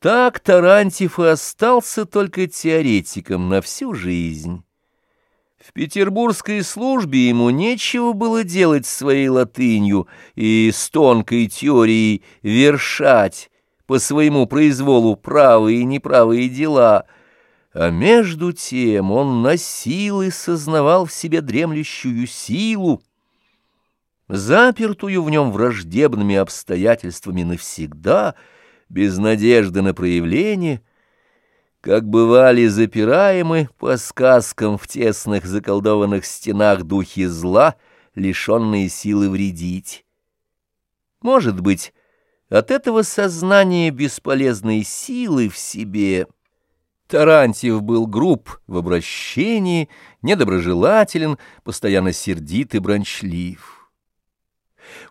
Так Тарантьев и остался только теоретиком на всю жизнь. В петербургской службе ему нечего было делать своей латынью и с тонкой теорией вершать по своему произволу правые и неправые дела, а между тем он носил и сознавал в себе дремлющую силу, запертую в нем враждебными обстоятельствами навсегда — без надежды на проявление, как бывали запираемы по сказкам в тесных заколдованных стенах духи зла, лишенные силы вредить. Может быть, от этого сознания бесполезной силы в себе Тарантьев был груб в обращении, недоброжелателен, постоянно сердит и брончлив.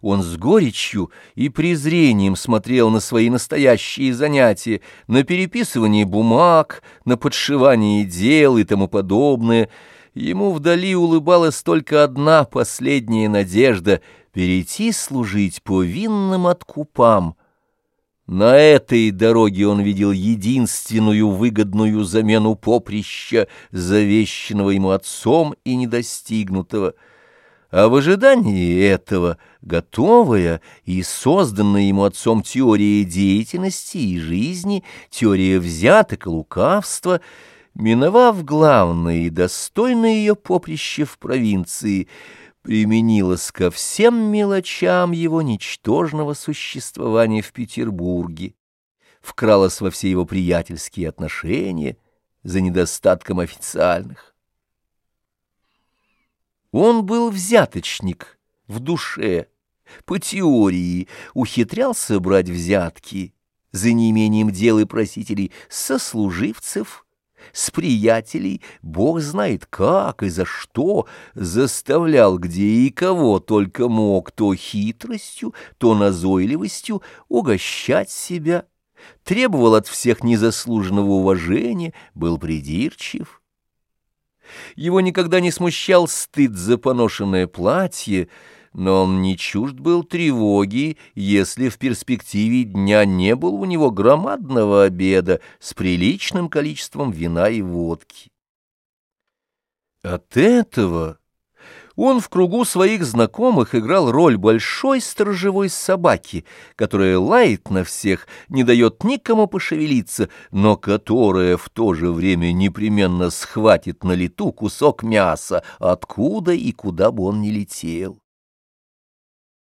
Он с горечью и презрением смотрел на свои настоящие занятия, на переписывание бумаг, на подшивание дел и тому подобное. Ему вдали улыбалась только одна последняя надежда — перейти служить по винным откупам. На этой дороге он видел единственную выгодную замену поприща, завещанного ему отцом и недостигнутого — а в ожидании этого готовая и созданная ему отцом теория деятельности и жизни, теория взяток и лукавства, миновав главное и достойное ее поприще в провинции, применилась ко всем мелочам его ничтожного существования в Петербурге, вкралась во все его приятельские отношения за недостатком официальных. Он был взяточник в душе, по теории ухитрялся брать взятки за неимением дел и просителей сослуживцев, с приятелей, бог знает как и за что, заставлял где и кого только мог то хитростью, то назойливостью угощать себя, требовал от всех незаслуженного уважения, был придирчив. Его никогда не смущал стыд за поношенное платье, но он не чужд был тревоги, если в перспективе дня не было у него громадного обеда с приличным количеством вина и водки. От этого он в кругу своих знакомых играл роль большой сторожевой собаки, которая лает на всех, не дает никому пошевелиться, но которая в то же время непременно схватит на лету кусок мяса, откуда и куда бы он ни летел.